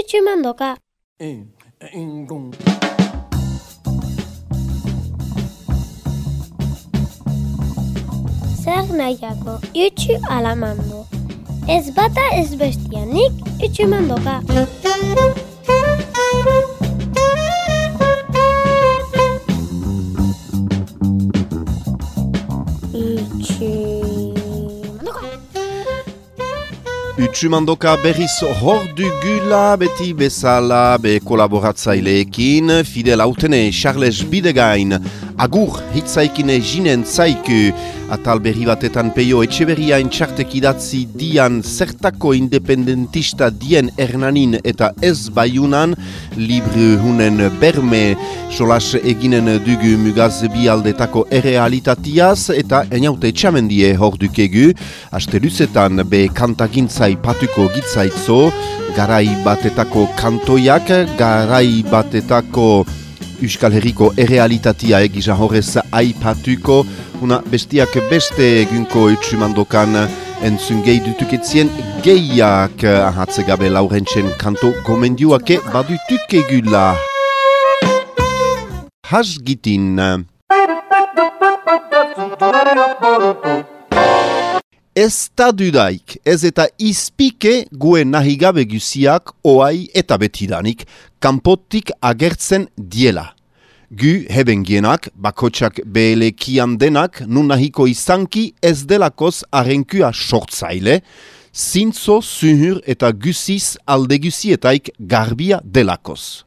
itxumandoka. Zer nahiako, itxu alamando. Ez bata ez bestianik itxumandoka. Utsumandoka berriz hor dugula beti bezala be kolaboratzaileekin Fidel Autene, Charles Bidegain, Agur hitzaikine jinen zaiku. Atal berri batetan peio etxeberriain txartek idatzi dian zertako independentista dien ernanin eta ez baiunan Libre hunen berme. Solas eginen dugu mugaz bi aldetako errealitatiaz eta eniaute txamendie hor dukegu. Aste luzetan be kantagintzai patuko gitzaitzo. Garai batetako kantoiak, garai batetako Euskal Herriko errealitatea egisa horrez aipatuko Una bestiak beste egunko utsumandokan entzun gehi dutuketzien gehiak ahatze gabe laurentzen kanto gomendioake badutuk egula. Hasgitin. Ez da dudaik, ez eta izpike guen nahi gabe guziak oai eta betidanik kanpotik agertzen diela. Gu hebengienak, bakotsak behelekian denak, nun nahiko izanki ez delakoz arenkua sortzaile, zintzo, zuhur eta guziz alde guzietaik garbia delakoz.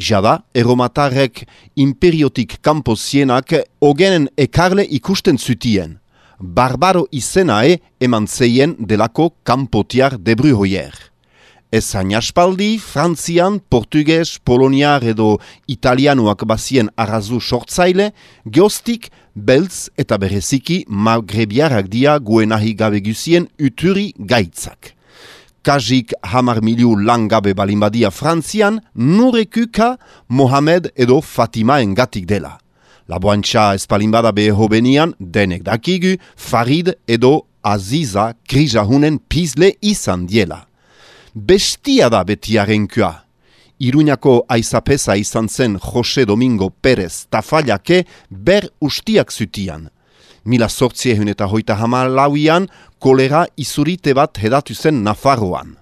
Jada, eromatarrek imperiotik kamposienak ogenen ekarle ikusten zutien. Barbaro izenae eman zeien delako kampotiar debruhoier. Ez aspaldi, Frantzian, Portugues, Poloniar edo Italianuak bazien arrazu sortzaile, geostik, beltz eta bereziki magrebiarak dia guenahi gabe guzien uturi gaitzak. Kajik hamar miliu langabe balimbadia Frantzian, nurekuka Mohamed edo Fatima engatik dela. Laboantxa espalimbada beho benian, denek dakigu, Farid edo Aziza krijahunen pizle izan diela bestia da betiarenkua. Iruñako aizapesa izan zen Jose Domingo Perez tafallake ber ustiak zutian. Mila sortziehun eta hoita hamar lauian, kolera izurite bat hedatu zen Nafarroan.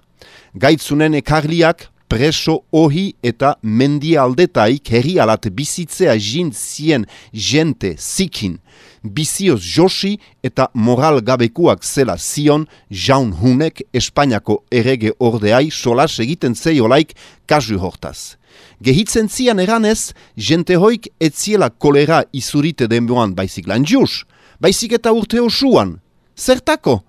Gaitzunen ekarliak preso ohi eta mendia aldetaik herri alat bizitzea jin zien jente zikin, bizioz josi eta moral gabekuak zela zion jaun hunek Espainiako errege ordeai solas egiten zeiolaik kasu hortaz. Gehitzen zian eranez, jente hoik etziela kolera izurite denboan baizik lan jus, baizik eta urte osuan. Zertako?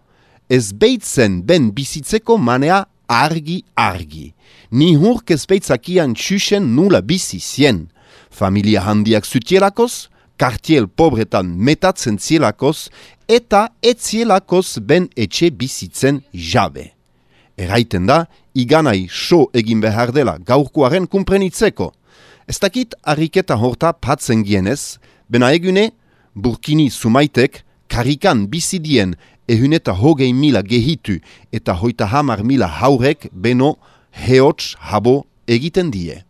Ez beitzen ben bizitzeko manea argi-argi. Ni hurk ez beitzakian txusen nula bizi zien. Familia handiak zutielakoz, kartiel pobretan metatzen zielakoz, eta etzielakoz ben etxe bizitzen jabe. Eraiten da, iganai so egin behar dela gaurkoaren kumprenitzeko. Ez dakit harriketa horta patzen gienez, bena egune, burkini sumaitek, karikan bizidien ehun eta hogei mila gehitu eta hoita hamar mila haurek beno heots habo egiten die.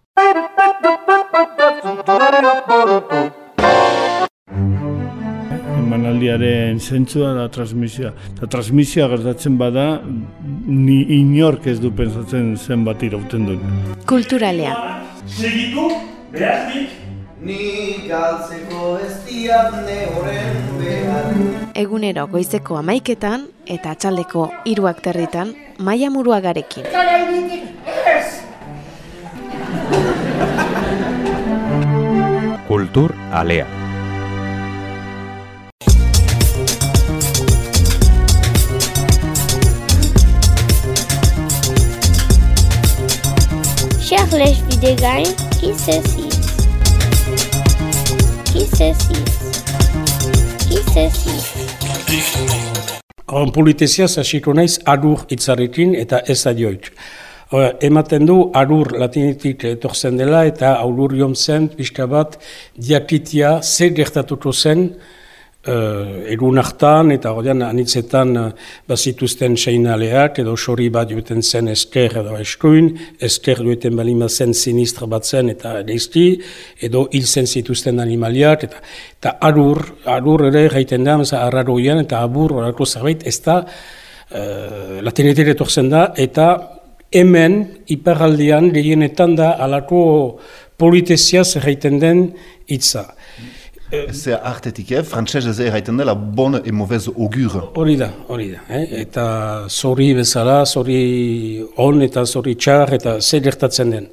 Emanaldiaren zentzua da transmisioa. Eta transmisioa gertatzen bada, ni inork ez du pensatzen zenbat irauten duen. Kulturalea. Segitu, behaznik, Ni galtzeko ez diatne horren behar Egunero goizeko amaiketan eta atxaldeko hiruak territan maia muruagarekin. Kultur Alea. Charles Videgain, qui ceci? Politeziaz hasiko naiz adur hitzarekin eta ez adioit. Hora, ematen du arur latinetik etortzen dela eta aulur zen pixka bat diakitia ze gertatuko zen uh, egun hartan eta ordean anitzetan uh, bazituzten seinaleak edo sori bat dueten zen esker edo eskuin, esker dueten balima zen sinistra bat zen eta deizti, edo hil zen zituzten animaliak eta, eta arur, arur ere gaiten da, meza arraroian eta abur horako zerbait, ez da uh, latinetik etorzen da eta hemen iparaldian gehienetan da alako politeziaz egiten den hitza. Zer artetik, eh? frantzez ez erraiten dela bon et mauvais augure. Hori da, hori da. Eh? Eta zori bezala, zori on eta zori txar eta zer gertatzen den.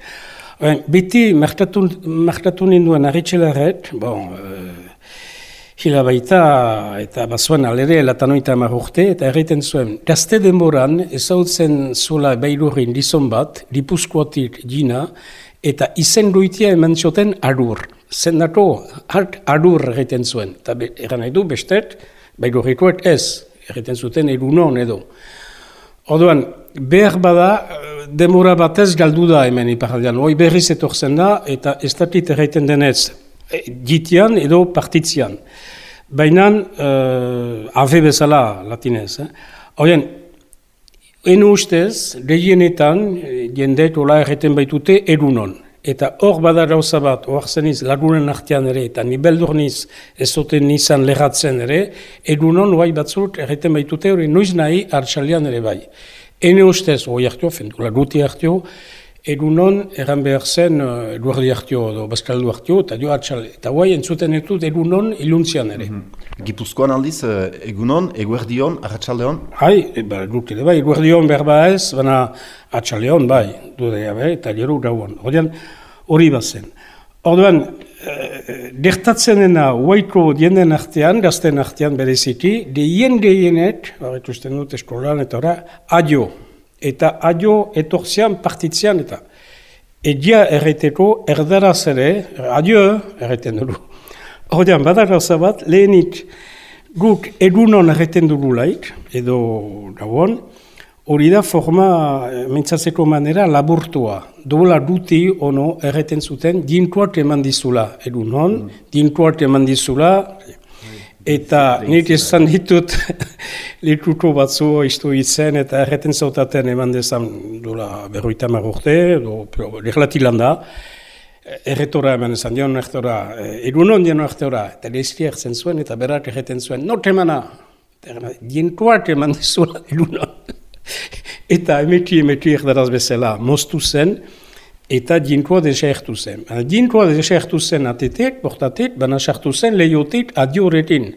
Ben, biti, merkatu, merkatu ninduen arritxelaret, bon, uh, hila baita eta bazuen alere latanoita urte, eta erraiten zuen, gazte denboran ezautzen zula beilurin dizon bat, dipuzkoatik dina, eta izen duitia eman zioten arur zendako hart arur egiten zuen. Eta eran nahi du, bestet, bai gorrikoet ez, egiten zuten erunon edo. Oduan, behar bada, demora batez galdu da hemen iparaldean. Hoi berriz etorzen da, eta ez dakit egiten denez, ditian edo partitzian. Baina, uh, ave bezala latinez. Eh? Oien, enu ustez, lehienetan, jendeet ola egiten baitute erunon. Eta hor bada gauza bat, hor lagunen artean ere, eta ni beldurniz ez zuten nizan lehatzen ere, egunon bai batzut erreten baitute hori noiz nahi hartxalian ere bai. Ene ustez, hori hartio, fendu laguti hartio, egunon eran behar zen uh, eguardi hartio, edo baskaldu hartio, eta jo hartxal, eta guai entzuten etut egunon iluntzian ere. Mm -hmm. Gipuzkoan aldiz, uh, egunon, eguerdion, hartxaldeon? Hai, e, ba, guk ere bai, eguerdion berba ez, baina hartxaldeon bai, dudea bai, eta gero gauan. Horian, hori bazen. Orduan, e, gertatzen dena huaiko dienden artean, gazten artean bereziki, deien gehienet, horretu dut eskolan eta ora, adio. Eta adio etortzean, partitzean eta edia erreteko erdaraz ere, adio erreten dugu. Orduan, badar bat, lehenik guk egunon erreten dugu laik, edo gauan, Hori da forma, eh, mentzatzeko manera, laburtua. Dola duti ono erreten zuten, dintuak eman dizula, egun hon, mm. dintuak eman dizula, eta nik esan ditut likuko batzu iztu itzen, eta erreten zautaten eman dezan dola berroita marrorte, lehlati landa, erretora eman esan, dion erretora, egun hon dion erretora, eta lezki erzen zuen, eta berak erreten zuen, not emana, dintuak eman dizula, egun hon. eta emeti emeti erdaraz bezala moztu zen, eta dinkoa desertu zen. Dinkoa desertu zen atetek, portatek, baina sartu zen lehiotik adio retin.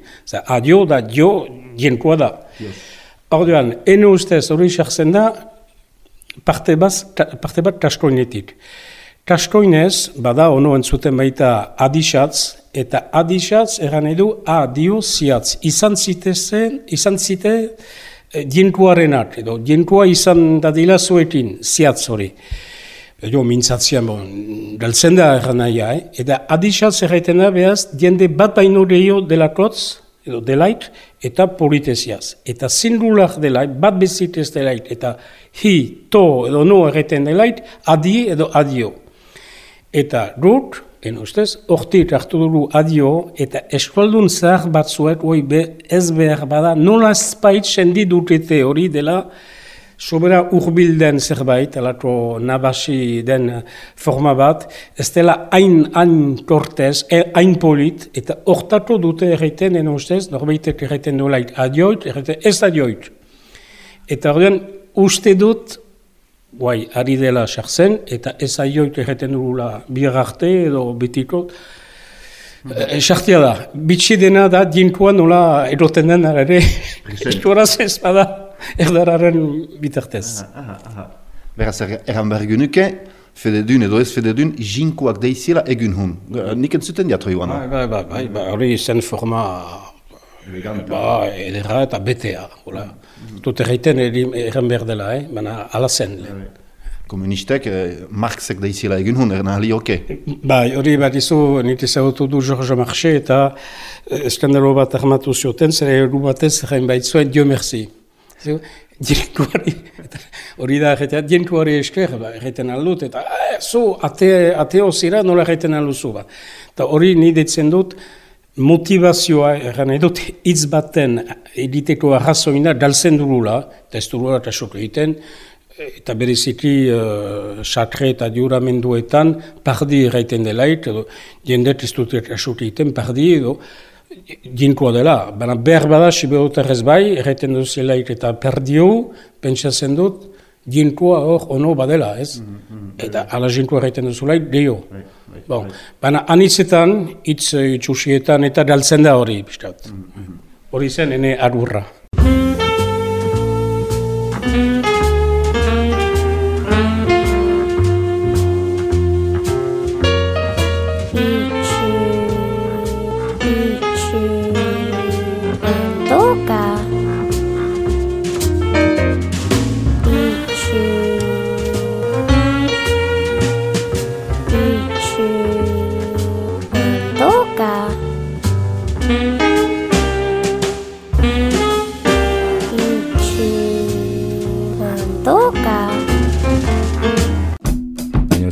Adio da dio dinkoa da. Yes. Orduan, ene ustez hori sartzen da, parte, baz, parte bat kaskoinetik. Kaskoinez, bada ono entzuten baita adisatz, eta adisatz eran edu adio ziatz. Izan zitezen, izan zite, Eh, dientuarenak, edo dientua izan dadila zuekin, ziatz hori. Edo mintzatzean, bon, galtzen da erran nahi, eh? eta adixatz erraiten da behaz, diende bat baino deio delakotz, edo delait, eta politeziaz. Eta zindulak delait, bat bezitez delait, eta hi, to, edo no erraiten delait, adi edo adio. Eta dut, En ustez, ortik hartu dugu adio eta eskualdun zahar batzuek oi be, ez behar bada nola espait sendi dutete hori dela sobera urbilden zerbait, alako nabasi den forma bat, ez dela hain hain kortez, e, hain polit, eta ortatu dute erreiten, en ustez, norbaitek erreiten duelaik adioit, erreiten ez adioit. Eta horren, uste dut, guai, ari dela sartzen, eta ez aioit egiten dugula biar arte edo betiko. Esartia eh, da, bitxi dena da, dinkoa nola eroten den ere, eskoraz ez bada, erdararen bitartez. Beraz, erran behar genuke, fededun edo ez fededun, jinkoak deizila egun hun. Nik entzuten diatro joan. Bai, bai, bai, bai, bai, hori zen forma Ba, edera eta betea. Hola. Dut erraiten erran behar dela, eh? baina ala zen. Komunistek, eh, Marxek da izela egin hun, erna ali oke. Ba, hori bat izu, nite zautu du George Marxe eta eh, eskandalo bat armatu zioten, zer egu batez, jain baitzuen, dio merci. Dientuari, hori da, dientuari esker, ba, erraiten aldut, eta eh, zu, ateo zira, nola erraiten alduzu. Ba. Eta hori nidetzen dut, motivazioa, erran edot, hitz baten editeko arrazoina dalzen durula, eta ez durula eta sok egiten, eta bereziki uh, sakre eta diuramenduetan pardi erraiten delait, edo jendet ez dut esok egiten pardi, edo jinkoa dela. Baina behar bada, siberotarrez bai, erraiten duzelaik eta perdio, pentsatzen dut, jinkoa hor ono badela, ez? Mm -hmm. Eta ala jinkoa erraiten duzulaik, gehiago. Right. Bon, baina anitzetan, hitz itxusietan eta daltzen da hori, bizkat. Hori zen, ene arurra.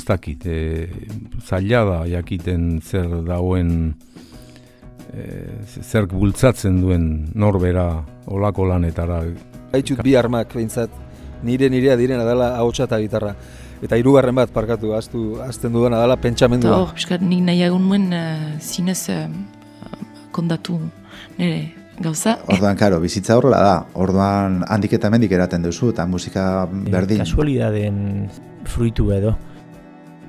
Dakit, e, zaila da jakiten zer dauen e, zer bultzatzen duen norbera olako lanetara. Haitxut bi armak behintzat, nire nirea direna dela ahotsa eta gitarra. Eta hirugarren bat parkatu aztu azten duena dela pentsamendua. Hor, piskat nik nahiagun nuen uh, zinez uh, kondatu nire gauza. Orduan, karo, bizitza horrela da. Orduan, handik eta mendik eraten duzu, eta musika berdin. Kasualidaden fruitu edo.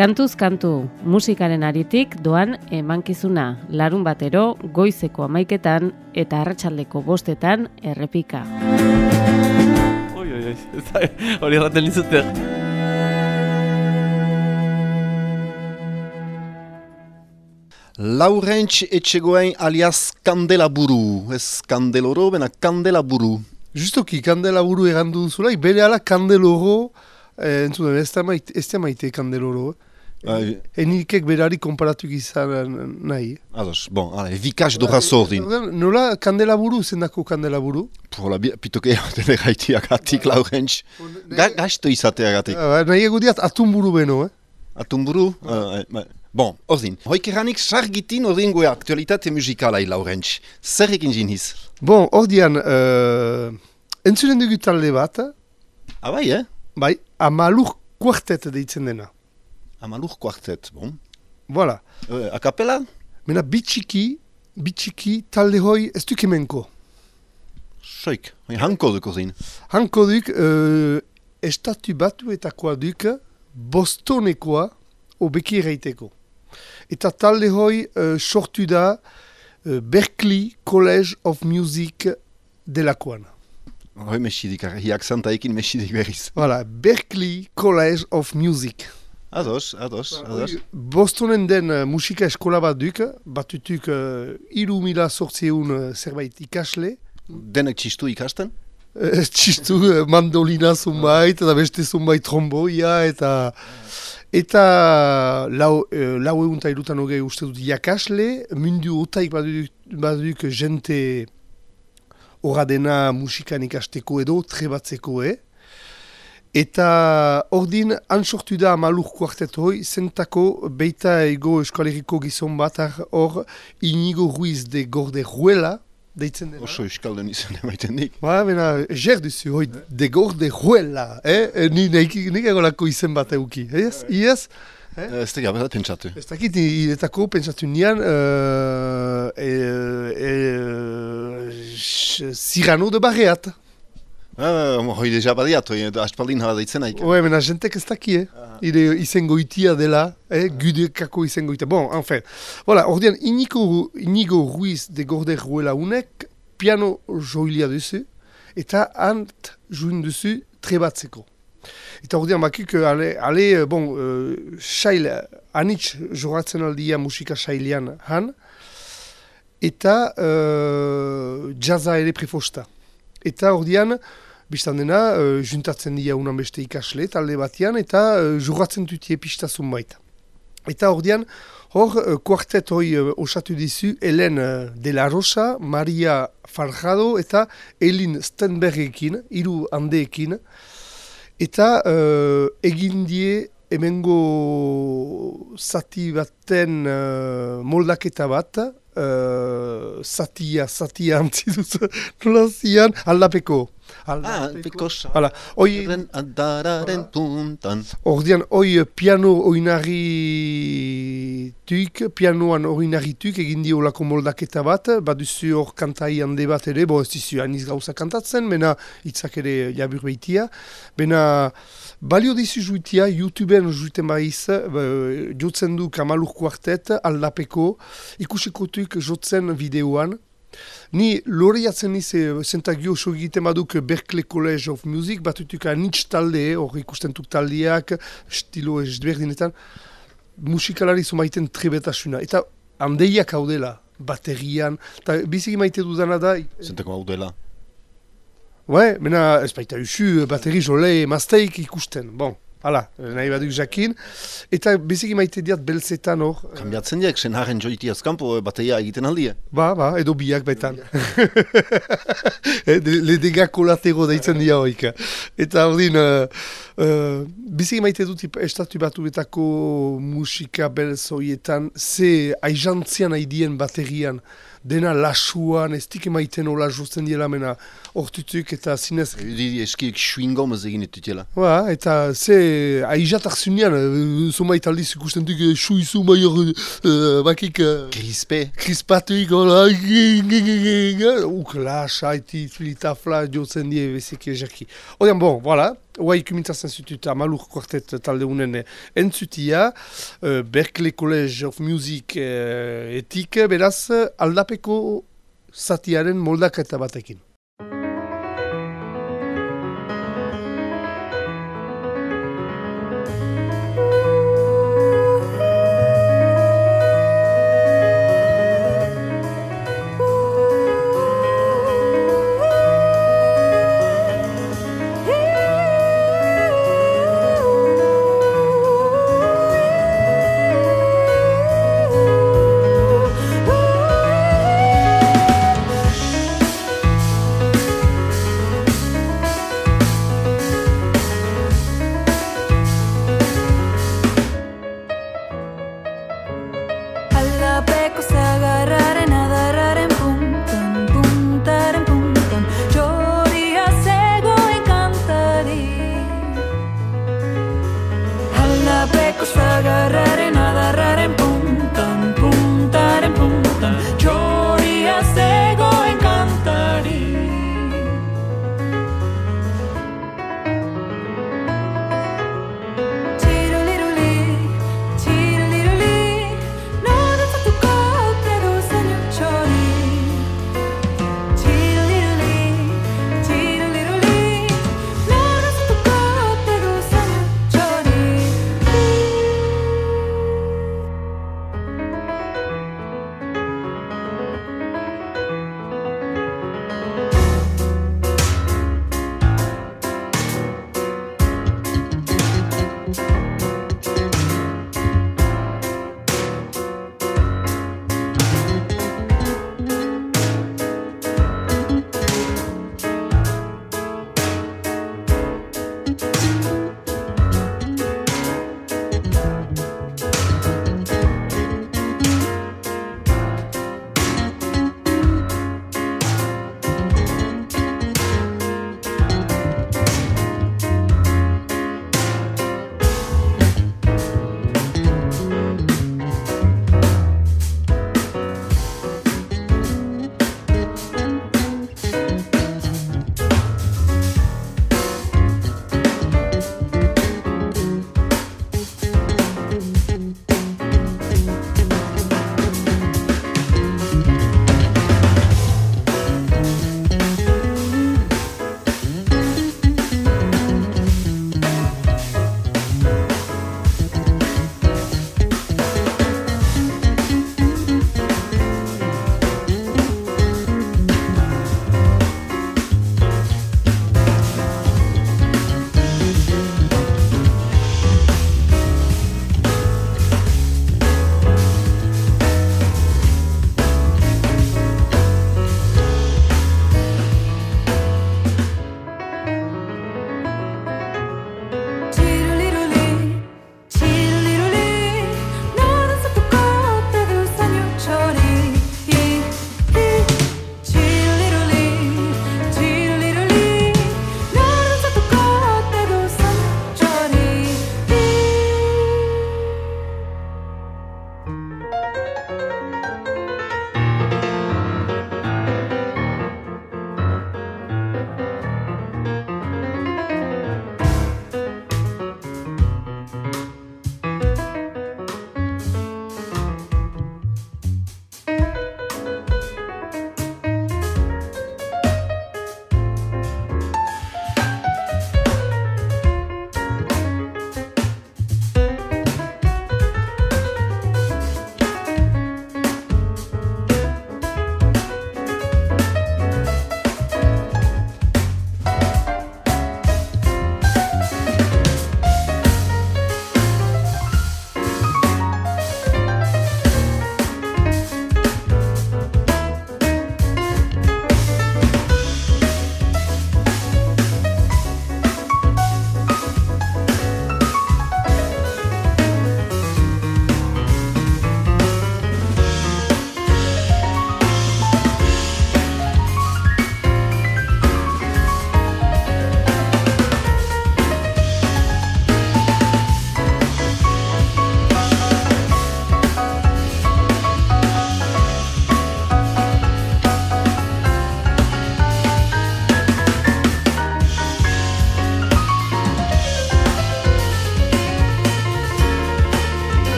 Kantuz kantu, musikaren aritik doan emankizuna, larun batero, goizeko amaiketan eta arratsaldeko bostetan errepika. Oi, oi, oi, hori erraten nizute. Laurentz etxegoen alias Kandela Buru, ez Kandeloro, bena Kandela Buru. Justoki, Kandela Buru erandu zulaik, bere ala Kandeloro, eh, entzun, ez da maite Kandeloro, Bai. Enikek berari konparatuk izan nahi. Ados, bon, ale, vikaz doha zordin. Nola kandela buru, zendako kandela buru? Pola, pitoke dene gaitiak atik, laurentz. Gaizto izatea gatik. Nahi egu diat atun buru beno, eh? Atun buru? Bon, ordin. Hoik eranik sargitin ordin goe aktualitate musikalai, laurentz. Zer ekin zin hiz? Bon, ordian, uh, entzunen dugu talde bat. Ah, bai, eh? Bai, amalur kuartet deitzen dena. Amalur quartet, bon. Voilà. Uh, a kapela? Mena bitxiki, bitxiki talde hoi ez duk emenko. Soik, hanko duk ozin. Hanko duk, uh, estatu batu eta koa duk, bostonekoa, obeki erraiteko. Eta talde hoi uh, sortu da uh, Berkeley College of Music delakoan. Hoi mesidik, hi aksanta ekin mesidik berriz. Voilà, Berkeley College of Music. Ados, ados, ba, ados. Bostonen den uh, musika eskola bat duk, batutuk uh, iru mila sortzeun uh, zerbait ikasle. Denek txistu ikasten? Uh, txistu uh, mandolina zunbait, eta beste zunbait tromboia, eta... Eta lau, uh, lau egun eta irutan hogei uste dut jakasle, mundu otaik baduk, baduk jente horra dena musikan ikasteko edo, trebatzeko, eh? Eta ordin antsortu da malur kuartet hoi, zentako beita ego eskaleriko gizon bat hor inigo ruiz de gorde ruela, deitzen dena. Oso eskalden izan emaiten nik. Ba, bena, jer duzu, hoi, de gorde ruela, eh? eh ni nik egolako izen bat euki, ez? Eh? Iaz? Eh? Ez da gabe da pentsatu. Ez dakit, iretako pentsatu nian, uh, e, e, Zirano de Barreat. Ah, hoi deja badiat, hoi aspaldin hala deitzen haik. Oe, mena jentek ez daki, eh? Ire izango itia dela, eh? Gudekako izango itia. Bon, enfin. Voilà, ordean, Inigo, Inigo Ruiz de Gorde Ruela unek, piano joilia duzu, eta ant juin duzu trebatzeko. Eta ordean, bakik, ale, ale bon, uh, xail, anitz joratzen aldia musika xailian han, eta uh, jazza ere prefosta. Eta ordean, Bistan dena, uh, juntatzen dira unan beste ikasle, talde batean, eta uh, juratzen dutie pistazun baita. Eta ordean, hor, uh, kuartet hoi uh, osatu dizu, Helen de la Rosa, Maria Farjado eta Elin Stenbergekin, hiru handeekin. Eta uh, egin die emengo zati baten uh, moldaketa bat, uh, satia, satia antzi duzu, nola aldapeko. Ah, pekosa. Hala, oi... Adararen puntan. Ordian, oi piano oinarri tuik, pianoan oinarri tuik, egin dio lako moldaketa bat, baduzu hor kantai hande bat ere, bo ez dizu aniz gauza kantatzen, bena hitzak ere jabur behitia, bena balio dizu juitia, YouTubeen juiten baiz, jotzen du kamalur kuartet, aldapeko, ikusiko tuik jotzen videoan, Ni loriatzen niz, zentagio oso egiten baduk Berkeley College of Music, batutuk anitz talde, hor ikusten tuk taldeak, estilo ezberdinetan, musikalari zumaiten trebetasuna. Eta handeiak hau dela, baterian, eta biziki maite dudana da... Zentako hau dela. Ouais, mena ez baita usu, bateri jole mazteik ikusten, bon. Hala, nahi baduk jakin. Eta beziki maite diat belzetan hor. Kambiatzen diak, sen haren joiti azkampo bateia egiten aldia. Ba, ba, edo biak betan. Le dega kolatero deitzen dia hoik. Eta hor din, uh, uh, beziki maite dut estatu batu betako musika belzoietan, ze aizantzian haidien baterian, dena lasuan, ez dik emaiten hola josten diela mena hortutuk eta zinez... Didi eskiek suingomez egin etutela. Ba, eta ze aizat arzunean, zomait aldiz ikusten duk su izu maior bakik... Krispe. Krispatuik, hola, uk lasa, eti filita fla jotzen die bezik ezaki. Odean, bon, voilà, Oa ikumintazen zutut amalur kuartet talde unen entzutia, uh, Berkeley College of Music uh, etik, beraz, aldapeko zatiaren moldaketa batekin.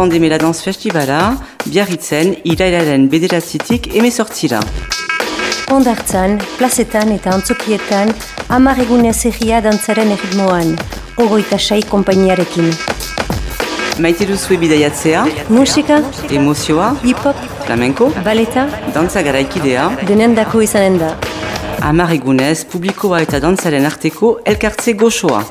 Temps d'aimer la danse festivala, Biarritzen, irailaren bederatzitik emezortzira. Ondartzan, plazetan eta antzokietan, hamar egunez egia dantzaren erritmoan, ogoita sai konpainiarekin. Maite duzue bidaiatzea, Musika, emozioa, hip-hop, flamenko, baleta, dantza garaikidea, denen dako izanen da. hamar egunez, publikoa eta dantzaren arteko elkartze goxoa.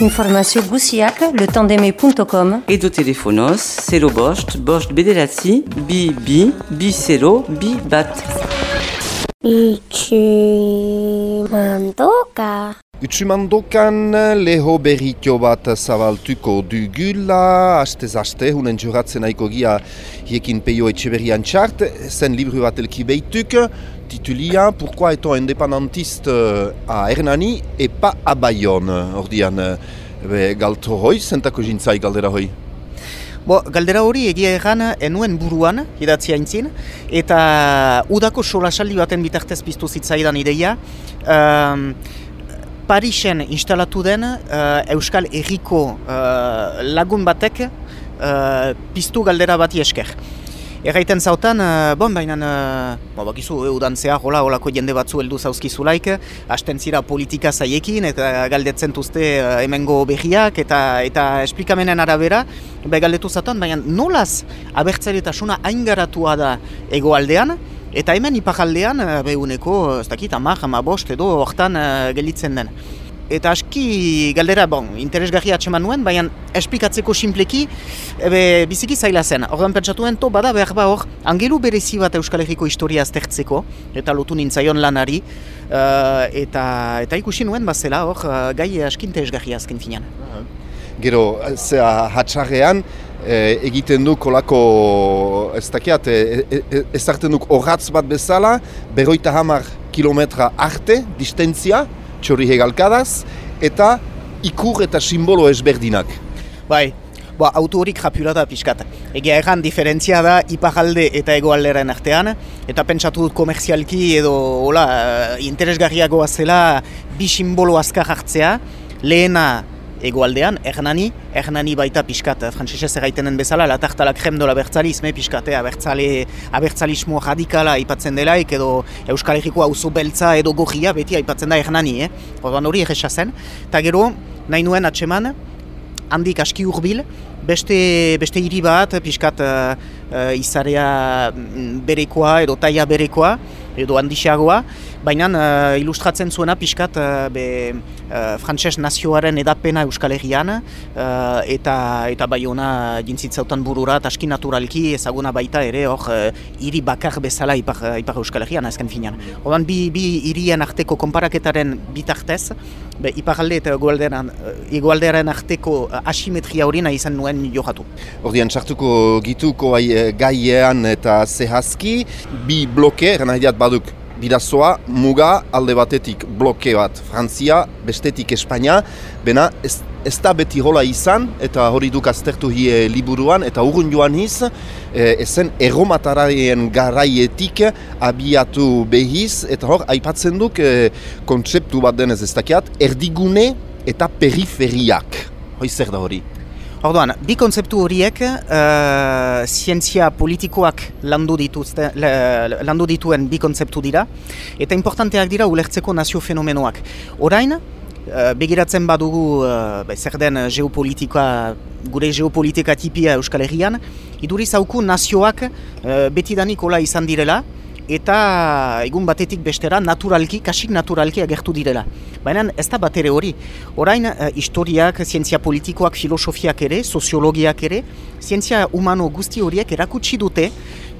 Informazio guziak letandeme.com Edo telefonoz, 0 bost, bost bederatzi, bi bi, bi zero, bi bat. Itxi mandoka. Utsumandokan leho berritio bat zabaltuko dugula, hastez haste, hunen juratzen aiko gia hiekin peio etxeberian txart, zen libru bat elki behituk, titulia Pourquoi est-on indépendantiste à Hernani et pas à Bayonne Ordian, be, galto hoi, zentako jintzai galdera hoi? Bo, galdera hori egia egan enuen buruan, idatzi haintzin, eta udako solasaldi baten bitartez piztu zitzaidan ideia. Um, Parisen instalatu den uh, Euskal Herriko uh, lagun batek uh, piztu galdera bati esker. Erraiten zautan, uh, bon, baina, uh, bo, bakizu, eudan zehar, hola, holako jende batzu heldu zauzkizulaik, hasten zira politika zaiekin, eta galdetzen tuzte uh, hemengo berriak, eta eta esplikamenen arabera, be galdetu zautan, baina nolaz abertzailetasuna hain garatua da egoaldean, eta hemen ipajaldean, uh, behuneko, ez dakit, amak, amabost edo hortan uh, gelditzen den. Eta aski galdera, bon, interesgarria atseman nuen, baina esplikatzeko sinpleki, ebe, biziki zaila zen. Horren pentsatuen, to bada behar ba hor, angelu berezi bat Euskal Herriko historia aztertzeko, eta lotu nintzaion lanari, eh, eta, eta ikusi nuen bazela hor, eh, gai aski interesgarria azken finean. Gero, zea hatxarrean, eh, egiten du kolako, ez dakiat, e, e, e, ezartzen duk horratz bat bezala, berroita hamar kilometra arte, distentzia, txori hegalkadaz, eta ikur eta simbolo ezberdinak. Bai, Ba, auto horik japula da pixkat. Egia erran diferentzia da iparalde eta egoalderen artean, eta pentsatu dut komerzialki edo hola, eh, interesgarriagoa zela bi simbolo azkar hartzea, lehena egoaldean, Hernani, Hernani baita pixkat, frantzesez erraitenen bezala, la tarte a la creme de l'abertzalisme, pixkat, eh, abertzale, abertzalismo radikala aipatzen delaik, edo Euskal Herriko auzo beltza edo gorria beti aipatzen da Hernani, eh? Orduan hori egesa zen. Eta gero, nahi nuen atseman, handik aski hurbil, beste, beste hiri bat, pixkat uh, uh, izarea mm, berekoa edo taia berekoa, edo handixeagoa, baina uh, ilustratzen zuena pixkat uh, be, uh, frantses nazioaren edapena Euskal uh, eta, eta bai ona jintzitzautan burura, eta aski naturalki ezaguna baita ere hor uh, hiri bakar bezala ipar, ipar Euskal Herrian azken finean. Odan bi, bi hirien arteko konparaketaren bitartez, be, iparalde eta egoaldearen, egoaldearen arteko uh, asimetria hori nahi izan nuen johatu. Ordian sartuko gituko ai, gaiean eta zehazki, bi bloke, nahi baduk bidazoa, muga alde batetik bloke bat Frantzia, bestetik Espainia, bena ez, ez da beti hola izan, eta hori duk aztertu hie liburuan, eta urrun joan hiz, e, ezen erromatararen garaietik abiatu behiz, eta hor, aipatzen duk e, kontzeptu bat denez ez dakiat, erdigune eta periferiak. Hoi zer da hori? Orduan, bi kontzeptu horiek uh, zientzia politikoak landu, dituzte, landu dituen bi kontzeptu dira, eta importanteak dira ulertzeko nazio fenomenoak. Orain, uh, begiratzen badugu uh, zer den geopolitika, gure geopolitika tipia Euskal Herrian, iduriz hauku nazioak uh, betidanik hola izan direla, eta egun batetik bestera naturalki, kasik naturalki agertu direla. Baina ez da bat ere hori. Orain, eh, historiak, zientzia politikoak, filosofiak ere, soziologiak ere, zientzia humano guzti horiek erakutsi dute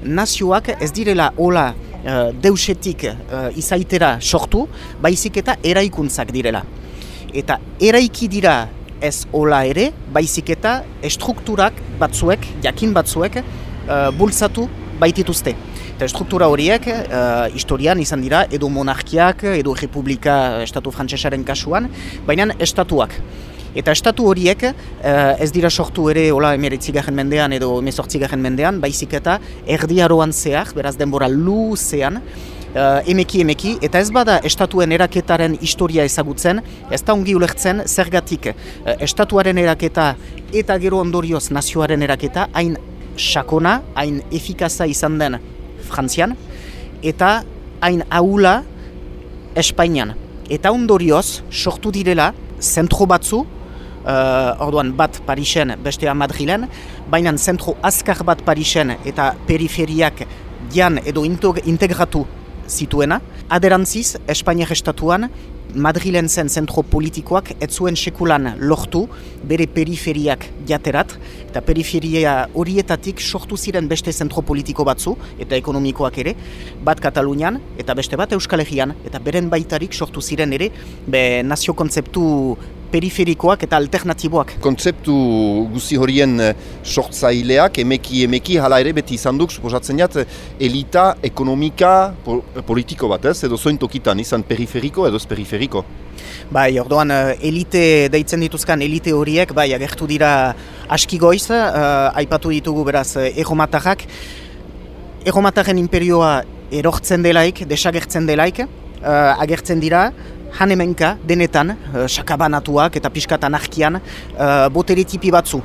nazioak ez direla hola eh, deusetik eh, izaitera sortu, baizik eta eraikuntzak direla. Eta eraiki dira ez hola ere, baizik eta estrukturak batzuek, jakin batzuek, eh, bultzatu baitituzte. Eta struktura horiek uh, historian izan dira edo monarkiak, edo republika estatu frantsesaren kasuan, baina estatuak. Eta estatu horiek eh, ez dira sortu ere hola emeretzigarren mendean edo emezortzigarren mendean, baizik eta erdiaroan zehar, beraz denbora luzean, uh, emeki emeki, eta ez bada estatuen eraketaren historia ezagutzen, ez da ongi ulertzen zergatik uh, estatuaren eraketa eta gero ondorioz nazioaren eraketa hain sakona, hain efikaza izan den Frantzian, eta hain ahula Espainian. Eta ondorioz, sortu direla, zentro batzu, uh, orduan bat Parisen, bestea Madrilen, baina zentro azkar bat Parisen eta periferiak jan edo integratu zituena. Aderantziz, Espainiak estatuan, Madrilen zen zentro politikoak ez zuen sekulan lortu bere periferiak jaterat, eta periferia horietatik sortu ziren beste zentro politiko batzu, eta ekonomikoak ere, bat Katalunian, eta beste bat Euskal Herrian, eta beren baitarik sortu ziren ere, be nazio kontzeptu periferikoak eta alternatiboak. Kontzeptu guzi horien eh, sortzaileak, emeki emeki, hala ere beti izan duk, suposatzen jat, elita ekonomika po politiko bat ez, edo zoin tokitan, izan periferiko edo ez periferiko. Bai, orduan eh, elite deitzen dituzkan elite horiek, bai, agertu dira aski goiz, eh, aipatu ditugu beraz eh, erromatarrak. Erromatarren imperioa erortzen delaik, desagertzen delaik, eh, agertzen dira, han hemenka, denetan, eh, sakabanatuak eta piskat anarkian, eh, botere tipi batzu,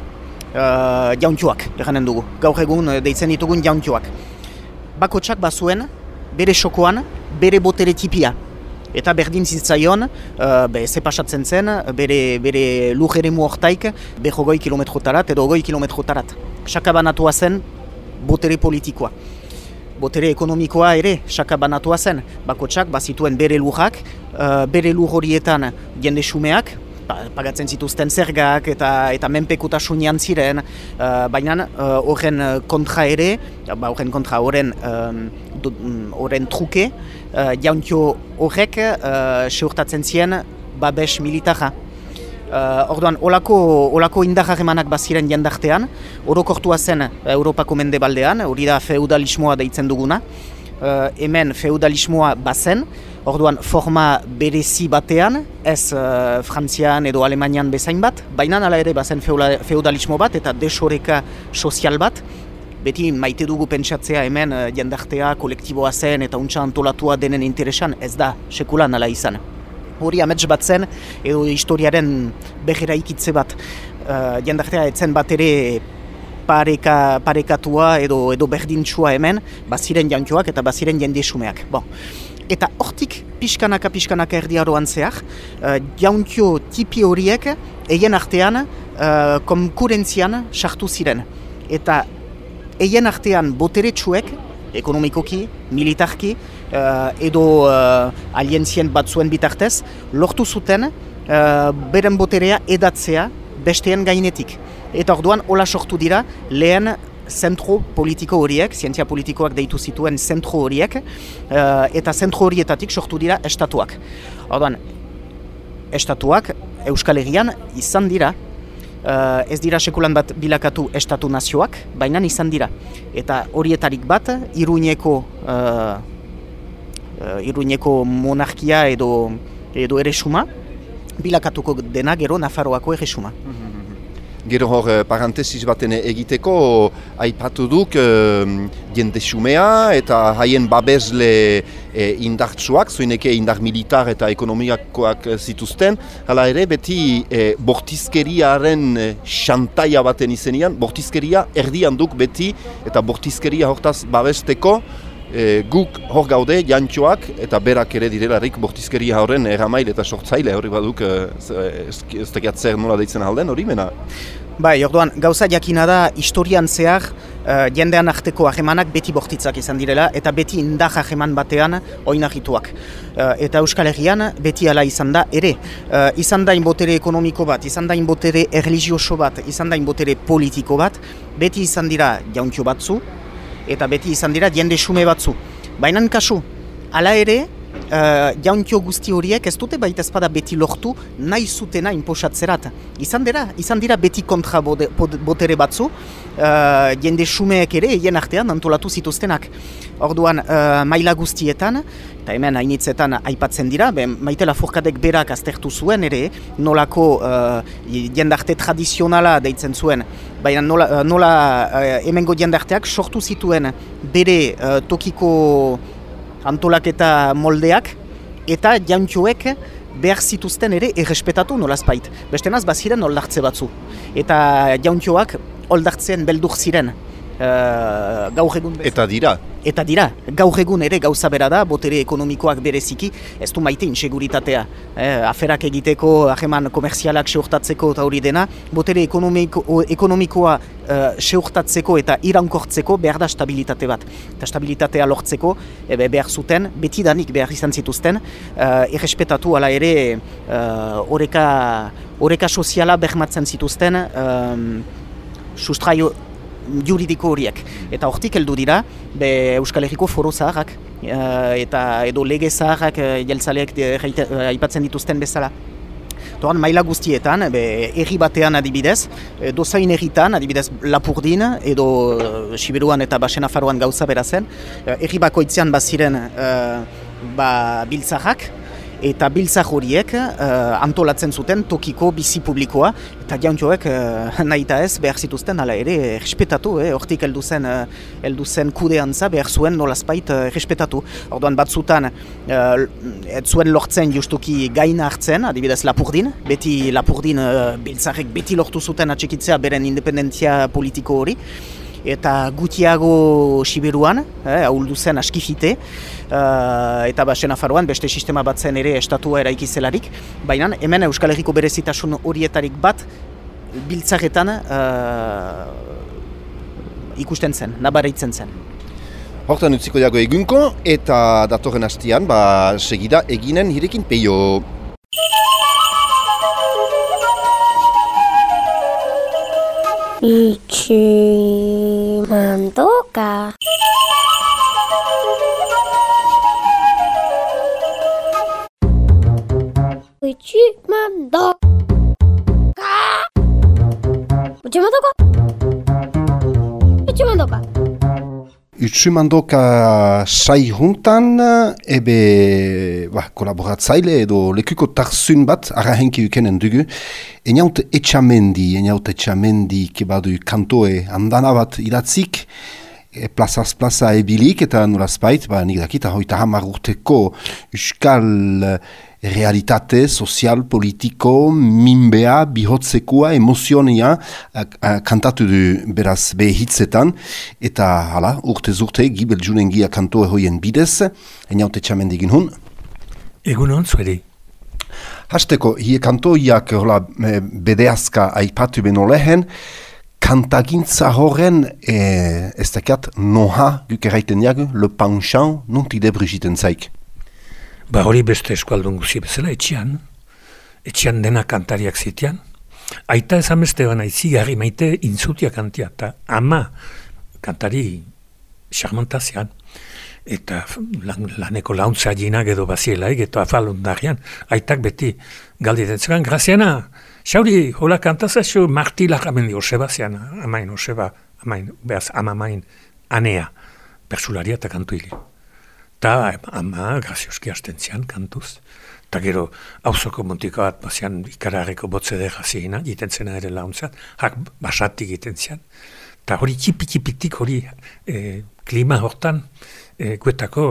eh, jauntioak, eranen dugu. Gaur egun deitzen ditugun jauntioak. Bakotsak bazuen, bere sokoan, bere botere tipia. Eta berdin zitzaion, uh, be, ze pasatzen zen, bere, bere lur ere hortaik, beho goi kilometrotarat edo goi kilometrotarat. Sakabanatua zen botere politikoa. Botere ekonomikoa ere sakabanatua zen. Bakotsak bazituen bere lurrak, uh, bere lur horietan jende xumeak, pa- pagatzen zituzten zergak eta eta menpekutasunean ziren, uh, baina uh, horren uh, kontra ere, ba, horren kontra horren um, truke, uh, jauntio horrek uh, seurtatzen zien babes militarra. Uh, orduan, olako, olako indarraremanak baziren jendartean, orokortua zen uh, Europako mendebaldean, hori da feudalismoa deitzen duguna. Uh, hemen feudalismoa bazen, orduan forma berezi batean, ez uh, Frantzian edo Alemanian bezain bat, baina hala ere bazen feudalismo bat eta desoreka sozial bat, beti maite dugu pentsatzea hemen uh, jendartea kolektiboa zen eta untsa antolatua denen interesan ez da sekulan ala izan. Hori amets bat zen edo historiaren behera ikitze bat uh, jendartea etzen bat ere pareka, parekatua edo edo berdintsua hemen, baziren jantioak eta baziren jende xumeak. Bon. Eta hortik pixkanaka pixkanaka erdiaroan zehar, uh, jauntio tipi horiek eien artean uh, konkurentzian sartu ziren. Eta eien artean boteretsuek, ekonomikoki, militarki, edo uh, alientzien batzuen bitartez, lortu zuten uh, beren boterea edatzea besteen gainetik. Eta orduan hola sortu dira lehen zentro politiko horiek, zientzia politikoak deitu zituen zentro horiek, uh, eta zentro horietatik sortu dira estatuak. Orduan, estatuak Euskal Herrian izan dira, uh, ez dira sekulan bat bilakatu estatu nazioak, baina izan dira. Eta horietarik bat, Iruñeko, uh, Iruñeko monarkia edo, edo eresuma, bilakatuko dena gero Nafarroako erresuma. Gero hor, eh, parantesis baten egiteko, aipatu duk eh, jende xumea eta haien babesle eh, indartsuak, zoineke indar militar eta ekonomiakoak eh, zituzten. Hala ere, beti eh, bortizkeriaren eh, xantaia baten izenian, bortizkeria erdian duk beti, eta bortizkeria hortaz babesteko, E, guk hor gaude, jantxoak, eta berak ere direlarik bortizkeria horren eramail eta sortzaile hori baduk, e, ez, tekiat zer nola deitzen alden hori mena. Bai, orduan, gauza jakina da historian zehar uh, jendean arteko hagemanak beti bortitzak izan direla eta beti indar hageman batean oinahituak. Uh, eta Euskal Herrian beti ala izan da ere. Uh, izan da inbotere ekonomiko bat, izan da inbotere erligioso bat, izan da inbotere politiko bat, beti izan dira jauntio batzu eta beti izan dira jende xume batzu. Baina kasu, hala ere, uh, jauntio guzti horiek ez dute baita ezpada beti lortu nahi zutena inposatzerat. Izan dira, izan dira beti kontra bode, bod- botere batzu, uh, jende xumeek ere hien artean antolatu zituztenak. Orduan, uh, maila guztietan, eta hemen hainitzetan aipatzen dira, be, maitela furkadek berak aztertu zuen ere, nolako uh, jendarte tradizionala deitzen zuen, baina nola, nola uh, hemengo jendarteak sortu zituen bere uh, tokiko antolaketa moldeak eta jauntxoek behar zituzten ere errespetatu nolazpait. Bestenaz baziren oldartze batzu. Eta jauntxoak oldartzen beldur ziren. Uh, gaur egun bezala. Eta dira. Eta dira, gaur egun ere gauza bera da, botere ekonomikoak bereziki, ez du maite inseguritatea. Eh, aferak egiteko, hageman komerzialak seurtatzeko eta hori dena, botere ekonomiko, ekonomikoa uh, seurtatzeko eta irankortzeko behar da stabilitate bat. Eta stabilitatea lortzeko, ebe, behar zuten, betidanik behar izan zituzten, uh, errespetatu ala ere uh, oreka, oreka soziala bermatzen zituzten, um, sustraio juridiko horiek. Eta hortik heldu dira, be Euskal Herriko foro zaharrak, eh, eta edo lege zaharrak uh, jeltzaleak eh, aipatzen dituzten bezala. Toran maila guztietan, be, erri batean adibidez, dozain erritan, adibidez Lapurdin, edo uh, Siberuan eta Basenafaroan gauza bera zen, eh, erri bakoitzean baziren uh, ba, biltzarrak, eta biltzar horiek uh, antolatzen zuten tokiko bizi publikoa, eta jauntxoek uh, nahi eta ez behar zituzten ala ere respetatu, eh, hortik heldu zen, heldu zen kudeantza behar zuen nolazpait uh, respetatu. Orduan batzutan uh, ez zuen lortzen justuki gaina hartzen, adibidez Lapurdin, beti Lapurdin uh, biltzarrek beti lortu zuten atxikitzea beren independentzia politiko hori, eta gutiago Siberuan, eh, ahuldu zen askifite, uh, eta basen afaroan beste sistema bat zen ere estatua eraiki zelarik, baina hemen Euskal Herriko berezitasun horietarik bat biltzarretan uh, ikusten zen, nabaritzen zen. Hortan utziko dago egunko, eta datorren hastian, ba, segida eginen hirekin peio. 1万どうか。1万どうか。1万どうか。1万どか。Utsumandoka sai juntan, ebe ba, kolaboratzaile edo lekuko tarzun bat arahenki ukenen dugu. Enaut etxamendi, enaut etxamendi kebadu kantoe andana bat idatzik, e, plazaz plaza ebilik eta nolazpait, ba, nik dakit, hoita hamar urteko euskal realitate sozial, politiko, minbea, bihotzekoa, emozionia kantatu du beraz be hitzetan, eta hala, urte zurte, gibel junengia kantoe hoien bidez, eniaute txamendigin hun. Egun hon zueri. Hasteko, hie kantoiak hola, e, bedeazka aipatu beno lehen, kantagintza horren, e, ez dakiat, noha, guk erraiten jagu, le penchant, nuntide brigiten zaik. Ba hori beste eskualdun guzi bezala, etxian, etxian dena kantariak zitean. Aita ezan beste bana izigarri maite intzutia kantia, eta ama kantari xarmantazian. Eta lan, laneko launtza jinak edo bazielaik, eta afalundarian, aitak beti galdi dentzekan, graziana, xauri, hola kantazazu, martila jamendi, oseba zian, amain, oseba, amain, behaz, amamain, anea, persularia eta kantuile. Eta ama grazioski hasten zian kantuz. Eta gero, hauzoko mutiko bat, bazian ikararreko botze dera zihina, jiten zena ere launtzat, hak basatik egiten zian. Eta hori txipi-txipitik hori e, klima hortan, e, guetako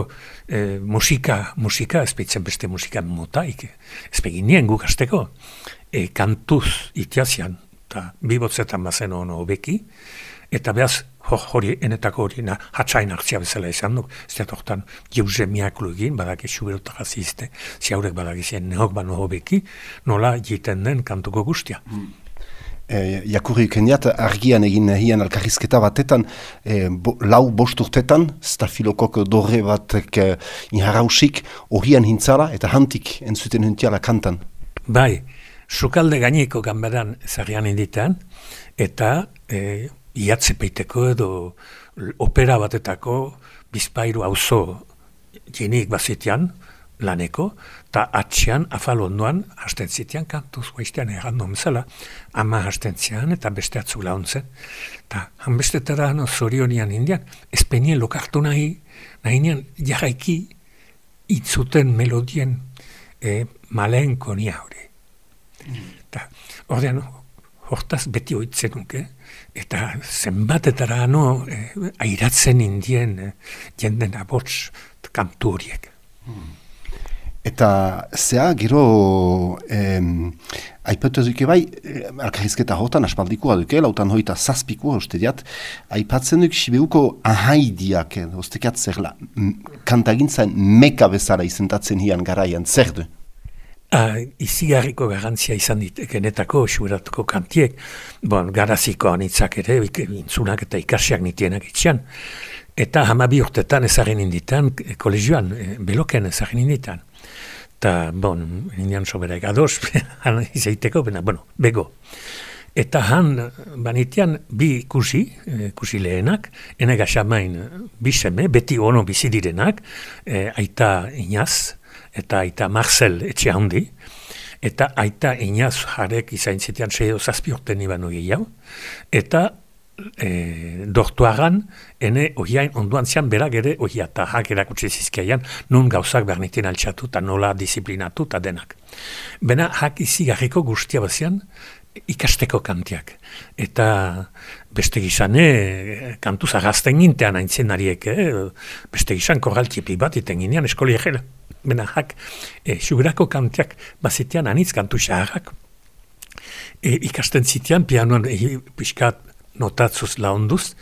e, musika, musika, ezpeitzen beste musika motaik, ezpegin nien guk azteko, e, kantuz itiazian, eta bi botzetan bazen ono hobeki, eta behaz ho- hori, enetako hori, na, hatsain hartzia bezala izan duk, ez dut hortan, jeuze miaklu egin, badak esu berotak azizte, ziaurek badak izan nehok bano hobeki, nola jiten den kantuko guztia. E, jakurri kendiat, argian egin hian alkarrizketa batetan, e, bo, lau bost urtetan, stafilokok dorre batek e, inharausik, horian hintzala eta hantik entzuten huntiala kantan. Bai, sukalde gaineko ganberan zarian inditan, eta e, iatze peiteko edo opera batetako bizpairu auzo jenik bazitian laneko, eta atxean afal ondoan hasten zitian kantuz guaiztean errandu bezala, ama hasten zian eta beste atzuk launtzen. Eta hanbestetara no, zorionian indian, ezpenien lokartu nahi, nahi nian jarraiki itzuten melodien e, malenko nia hori. Eta, ordean, hortaz beti oitzen nuke, eta zenbatetara no, e, airatzen indien e, jenden abots kantu horiek. Eta zea, gero, em, aipatu duke bai, eh, alkarrizketa hotan aspaldikoa duke, lautan hoita zazpikoa uste diat, aipatzen duk sibeuko ahaidiak, eh, ostekat zerla, kantagintzen meka bezala izentatzen hian garaian, zer du? Ah, izigarriko garantzia izan dit, genetako xueratuko kantiek, bon, garaziko anitzak ere, intzunak eta ikasiak nitienak itxean, eta hamabi urtetan ezagin inditan, e, kolegioan, e, beloken ezagin inditan. Eta, bon, indian soberek ados, izaiteko, bena, bueno, bego. Eta han, banitian, bi kusi, e, kusi lehenak, ene gaxamain bi seme, beti ono bizi direnak, aita Inaz, eta aita Marcel etxe handi, eta aita Inaz jarek izain zitean sei zazpi urte nibanu gehiago, eta e, dortuagan, ene ohiain onduan zian berak ere ohia eta hak erakutsi zizkiaian, nun gauzak bernitin altxatu eta nola disiplinatu eta denak. Bena hak izigarriko guztia bazian, ikasteko kantiak. Eta beste gizane, eh, kantu zagazten gintean aintzen ariek, eh? beste gizan korraltxipi bat iten ginean eskoli egela. Bena hak, e, xugurako kantiak bazitean anitz kantu xaharrak. E, ikasten zitean, pianoan e, pixkat notatzuz launduz,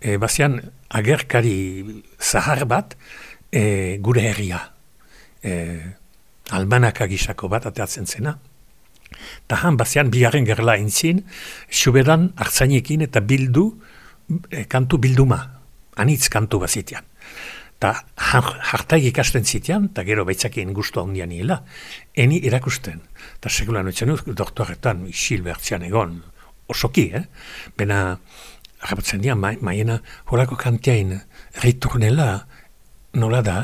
e, bazian agerkari zahar bat e, gure herria. E, almanaka gisako bat ateatzen zena. Ta han bazian bigarren gerla intzin, xuberan hartzainekin eta bildu, e, kantu bilduma, anitz kantu bazitian. Ta hartaik ikasten zitean, eta gero baitzakien guztu handian niela, eni erakusten. Ta sekulan oitzen dut, doktoretan isil bertzian egon, osoki, eh? Bena, harrapatzen dian, ma, maiena, horako kantiain, riturnela, nola da,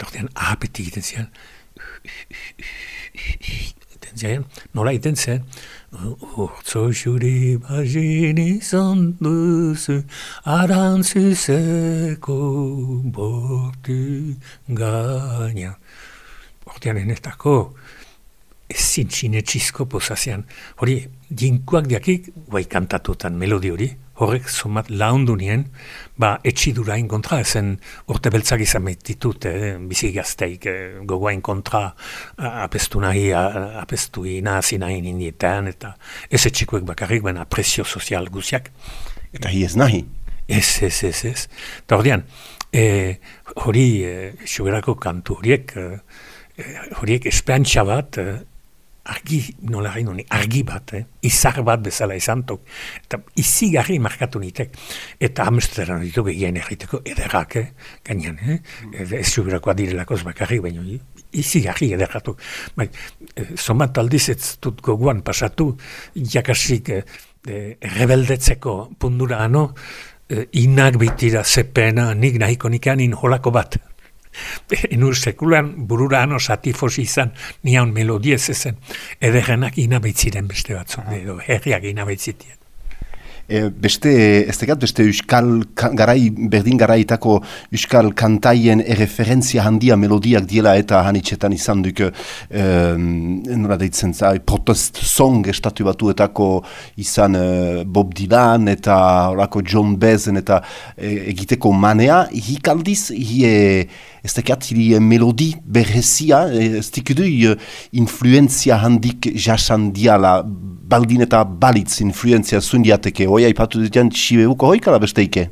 dortean ahapeti egiten zian, egiten zian, nola egiten zen, Urtzo xuri bazin izan duzu, arantzuzeko bortu gaina. Bortean enetako, ezin sinetxizko pozazean. Hori, jinkuak diakik, guai kantatutan melodi hori, horrek somat laundu nien, ba, etxidurain kontra, ezen urte beltzak izan ditut, eh, bizi gazteik, eh, gogoain kontra, apestu nahi, apestu inazi nahi nindietan, eta ez etxikoek bakarrik, baina presio sozial guziak. Eta hi ez nahi? Ez, ez, ez, ez. Eta ordean, eh, hori, eh, xuberako kantu horiek, eh, horiek esperantza bat, eh, argi, nola gain honi, argi bat, eh? izar bat bezala izan tok, eta izigarri markatu nitek, eta hamesteran ditu begien egiteko ederrak, eh? gainean, eh? ez zubirakoa direlakoz bakarrik, baina izigarri ederratu. Bai, eh, zomat aldiz ez dut goguan pasatu, jakasik eh, eh, rebeldetzeko pundura ano, eh, inak bitira zepena, nik nahiko nikanin holako bat. Enur sekulan burura ano satifosi izan nian melodiez ezen. Ederrenak inabaitziren beste batzuk, edo herriak inabaitzitien. E, beste, ez tegat, beste euskal ka- garai, berdin garaitako euskal kantaien erreferentzia handia melodiak diela eta hanitxetan izan duk, um, nola deitzen za, protest song estatu batuetako izan eh, Bob Dylan eta orako John Bezen eta eh, egiteko manea, hik aldiz, hi e, ez tekat, hi e, melodi berrezia, e, ez dikudu hi, influenzia handik jasan diala, baldin eta balitz influenzia zundiateke, hoi aipatu ditean txibeuko hoikala besteike?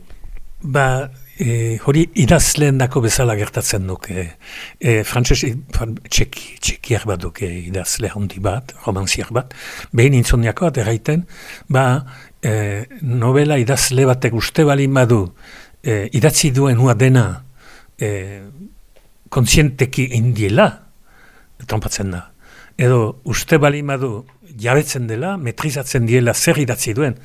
Ba, e, hori idazleen dako bezala gertatzen duk. E, e, Frantses, e, fran- txeki, txekiak bat duk e, idazle handi bat, romanziak bat. Behin intzoniako bat erraiten, ba, e, novela idazle batek uste balin badu e, idatzi duen dena e, kontzienteki indiela, trompatzen da. Edo uste balin badu jabetzen dela, metrizatzen diela zer idatzi duen,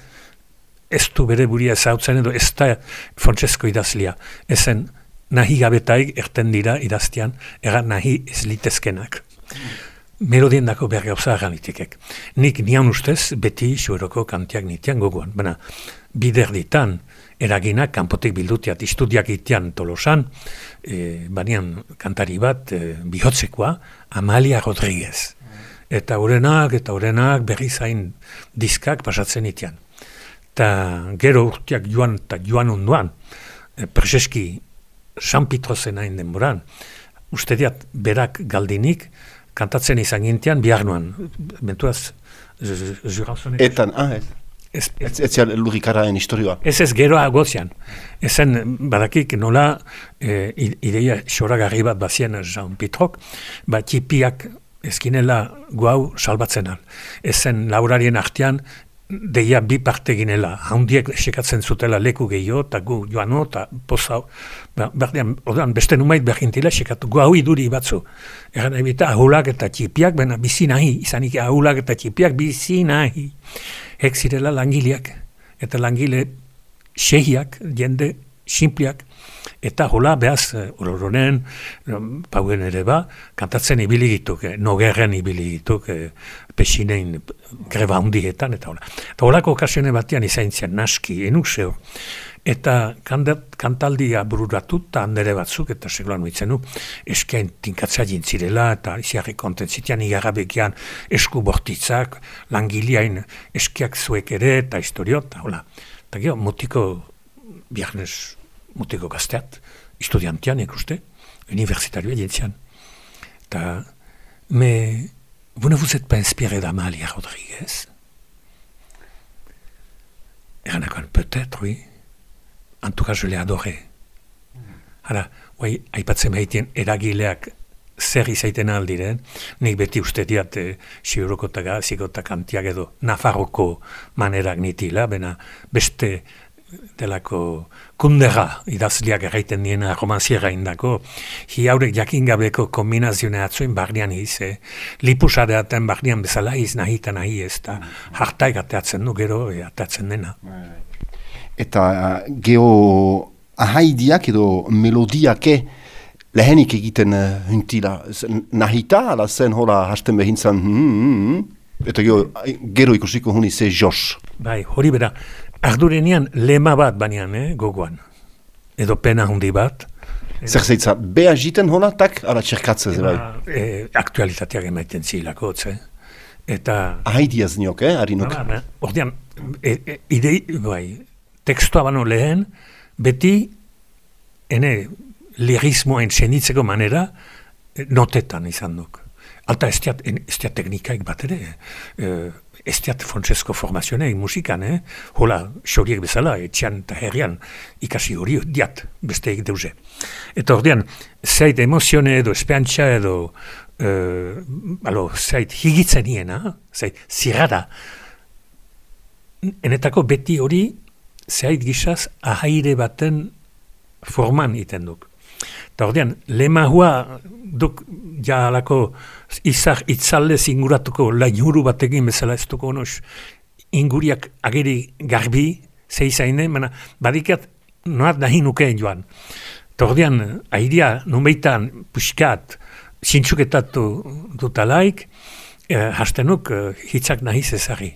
ez du bere buria ezautzen edo ez da Francesco idazlia. Ezen nahi gabetaik erten dira idaztian, egan nahi ez litezkenak. Melodien dako behar gauza eranitekek. Nik nian ustez beti xueroko kantiak nitian gogoan. Baina bider ditan eraginak kanpotik bildutiat istudiak itian tolosan, e, banian kantari bat e, bihotzekoa, Amalia Rodriguez. Eta urenak eta urenak berri zain diskak pasatzen itian eta gero urteak joan eta joan onduan, e, Prezeski San Pitrozen hain denboran, uste diat berak galdinik, kantatzen izan gintian bihar nuan, bentuaz, zurazonek. Etan, ah, ez. Ez, Ez, ez zian lurikaraen historioa. Ez ez gero agozian. Ezen badakik nola e, ideia xoragarri bat bazien Jean Pitrok, ba txipiak ezkinela guau salbatzen al. Ezen laurarien artean deia bi parte ginela, haundiek sekatzen zutela leku gehiago, eta gu joano, eta pozau, ba, berdean, odan, beste numait behintila sekatu, gu hau iduri batzu. Egan ebita ahulak eta txipiak, bena bizi nahi, izanik ahulak eta txipiak bizi nahi. Hek zirela langileak, eta langile sehiak, jende simpliak, eta hola behaz, eh, ororonen, pauen ere ba, kantatzen ibili gituk, eh, nogerren ibili gituk, eh, pesinein greba hundietan, eta hola. Eta holako okasione batean izain zian naski, enuseo, eta kandat, kantaldia bururatu, eta handere batzuk, eta segulan nuitzen nu, eskain tinkatza jintzirela, eta iziarri kontentzitian, igarrabekian esku bortitzak, langileain eskiak zuek ere, eta historio, eta hola. Eta gero, mutiko, biarnez, mutiko gazteat, estudiantian ikuste, universitarioa jentzian. Ta, mais vous ne vous êtes pas inspiré d'Amalia Rodriguez Eranakoan, peut-être, oui. En tout cas, je l'ai adoré. Hala, guai, aipatzen behitien eragileak zer izaiten aldiren, nik beti uste diat e, siuroko eta gaziko eta edo Nafarroko manerak nitila, bena beste delako kundera idazliak erraiten diena romanziera indako, hi haurek jakin gabeko kombinazione atzuen barnean iz, eh? lipusadeaten barnean bezala iz nahi eta nahi ez, eta hartaik ateatzen du gero, e, ateatzen dena. Eta uh, geho ahaidiak edo melodiake lehenik egiten uh, huntila. Nahita, ala zen hola hasten behintzan, hmm, hmm, hmm. eta gero, gero ikusiko huni ze jos. Bai, hori bera, ardurenian lema bat banean, eh, gogoan. Edo pena hundi bat. Zer zeitza, beha jiten hola, tak, ala txerkatze ze bai. E, aktualitateak emaiten zilako, ze. Eta... Ahaidiaz niok, eh, harinok. Ba, Ordean, e, e, idei, bai, tekstua bano lehen, beti, ene, lirismoa entzenitzeko manera, notetan izan duk. Alta ez diat teknikaik bat ere, eh, ez diat Francesco formazioneik musikan, eh? hola, xoriek bezala, etxean eta herrian, ikasi hori diat, besteik deuze. Eta ordean, zait emozione edo, espeantxa edo, eh, alo, zait higitzen hiena, zait zirrada, enetako beti hori zait gisaz ahaire baten forman iten duk. Eta ordean, lemahua duk ja alako izar itzalde zinguratuko lainuru batekin bezala ez duko onos inguriak ageri garbi zeizaine, mana badikat noat nahi nukeen joan. Eta ordean, airea numeitan puskat zintxuketatu dutalaik, eh, hastenuk eh, hitzak nahi zezari.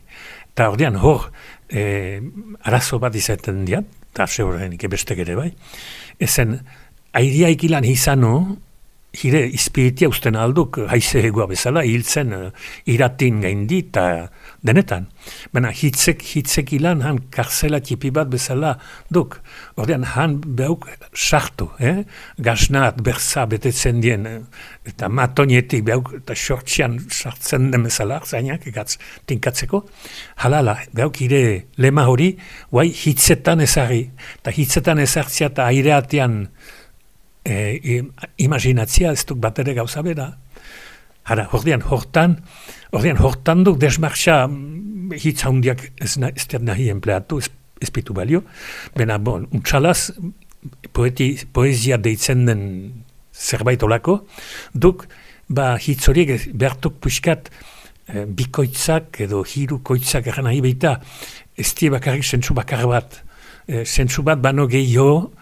Eta ordean hor, e, arazo bat izaten diat, eta zeurenik ebestek ere bai, ezen, airia ikilan izano, hire izpiritia usten alduk haize egoa bezala, hiltzen uh, iratin gaindi eta denetan. Baina hitzek, hitzek ilan han karzela tipi bat bezala duk. Ordean han beuk sartu, eh? gaznat berza betetzen dien, eh? eta matonietik beuk eta sortxian sartzen den bezala, zainak egatz tinkatzeko. Halala, beuk ire lema hori, guai hitzetan ezari. Eta hitzetan ezartzia eta aireatean e, imaginatzia ez duk bat ere gauza bera. Hara, horrean, hortan, horrean, hortan duk desmarxa mm, hitz handiak ez, na, ez nahi empleatu, ez, ez pitu balio. Bena, bon, untxalaz, poeti, poesia deitzen den zerbait olako, duk, ba, hitz horiek behartuk puxkat, e, bikoitzak edo hirukoitzak eran nahi baita, ez die bakarrik zentzu bakar bat. E, zentzu bat bano gehiago,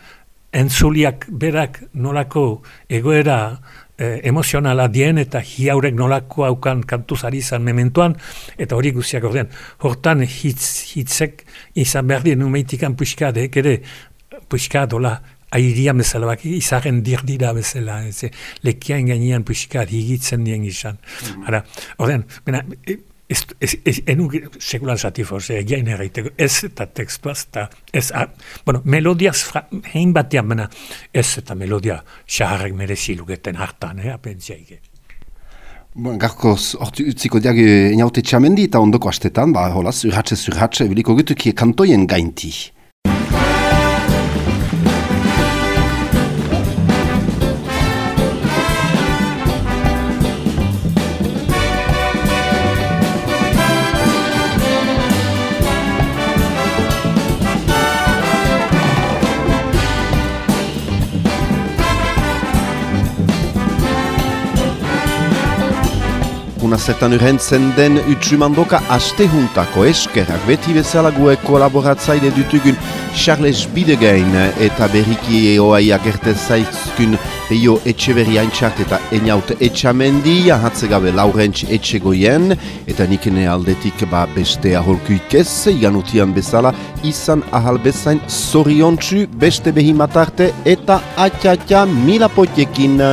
entzuliak berak nolako egoera eh, emozionala dien eta hiaurek nolako haukan kantuz ari izan mementuan, eta hori guztiak ordean. Hortan hitz, hitzek izan behar dien numeitikan puxkadek ere puxkadola airia bezala bak, izaren dirdira bezala, ez, lekiain gainean puxkad higitzen dien izan. Mm -hmm. ordean, bena, ez, ez, ez, enuk sekulan zatifoz, egiain erraiteko, ez eta tekstuaz, eta ez, a, bueno, melodiaz hein batean, bena, ez eta melodia xaharrek merezi luketen hartan, eh, apentziaik. Bon, Garkoz, hortu utziko diag inaute txamendi eta ondoko astetan, ba, hola, zurhatxe, zurhatxe, biliko gutuki kantoien gainti. Una zertan urrentzen den utsumandoka astehuntako eskerrak beti bezala gue kolaboratzaile dutugun Charles Bidegain eta berriki eoai agerte zaizkun Rio Etxeberri haintxart eta Eniaut Etxamendi ahatze gabe Laurentz Etxegoien eta nikene aldetik ba beste aholkuik ez iganutian bezala izan ahal bezain zoriontsu beste behimatarte eta atxatxa mila potiekin.